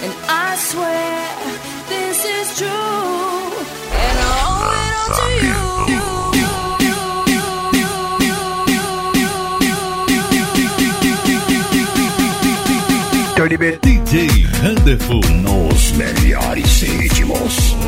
And I swear this is true, and I owe it all to you. Dirty bit. DJ Randerful nos melhores ritmos.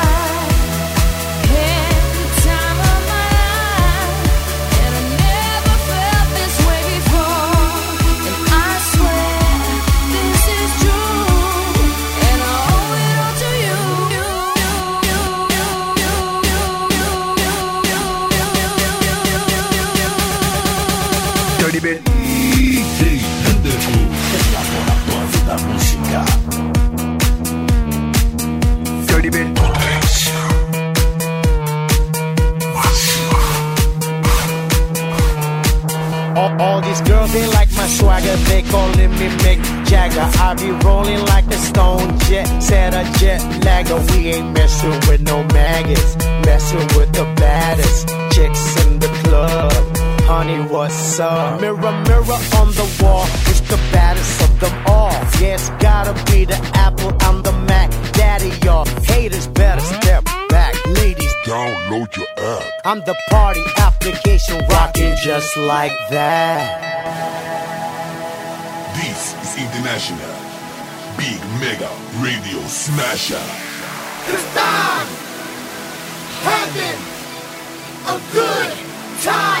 All these girls, they like my swagger. They calling me Mick Jagger. I be rolling like a stone jet, set a jet lagger. We ain't messing with no maggots, messing with the baddest chicks in the club. Honey, what's up? Mirror, mirror on the wall, it's the baddest of them all. Yeah, it's gotta be the Apple, I'm the Mac. Daddy, y'all haters better step back. Ladies, Download your app. I'm the party application rocking just like that. This is International. Big Mega Radio Smasher. Cause I'm having a good time with you.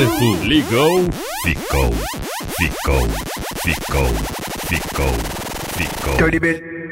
Randerful. Ligou, ficou. Ficou, ficou, ficou, ficou. Bit.